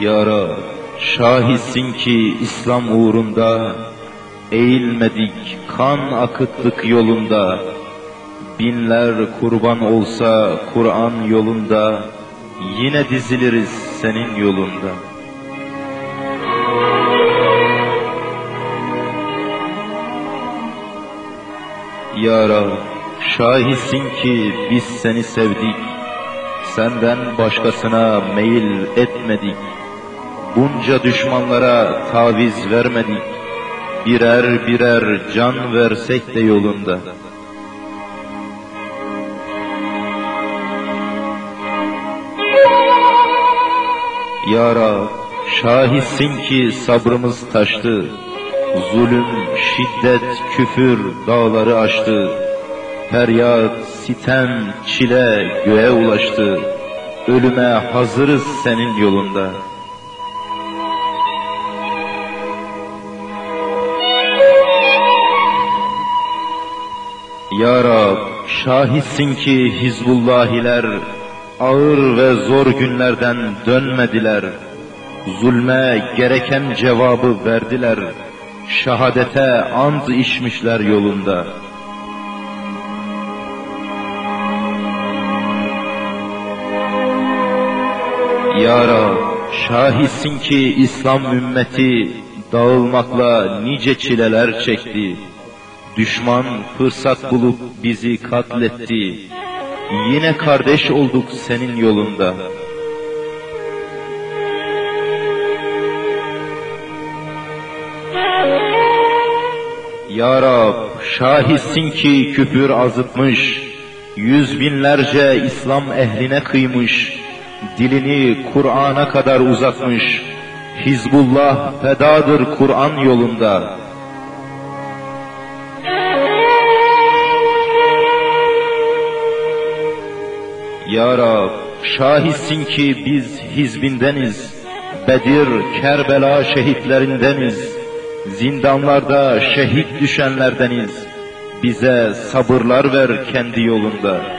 Yara, şahitsin ki İslam uğrunda Eğilmedik, kan akıttık yolunda Binler kurban olsa Kur'an yolunda Yine diziliriz senin yolunda. Ya Rab, şahitsin ki biz seni sevdik Senden başkasına meyil etmedik Bunca düşmanlara taviz vermedik Birer birer can versek de yolunda Ya Rab, şahitsin ki sabrımız taştı. Zulüm, şiddet, küfür dağları aştı. Feryat, sitem, çile göğe ulaştı. Ölüme hazırız senin yolunda. Ya Rab, şahitsin ki Hizbullahiler ağır ve zor günlerden dönmediler. Zulme gereken cevabı verdiler. Şahadete and içmişler yolunda. Ya Rab, şahitsin ki İslam ümmeti dağılmakla nice çileler çekti. Düşman fırsat bulup bizi katletti. Yine kardeş olduk senin yolunda. Ya Rab, şahitsin ki küfür azıtmış, yüz binlerce İslam ehline kıymış, dilini Kur'an'a kadar uzatmış, Hizbullah fedadır Kur'an yolunda. Ya Rab, şahitsin ki biz hizbindeniz, Bedir, Kerbela şehitlerindeniz, zindanlarda şehit düşenlerdeniz, bize sabırlar ver kendi yolunda.''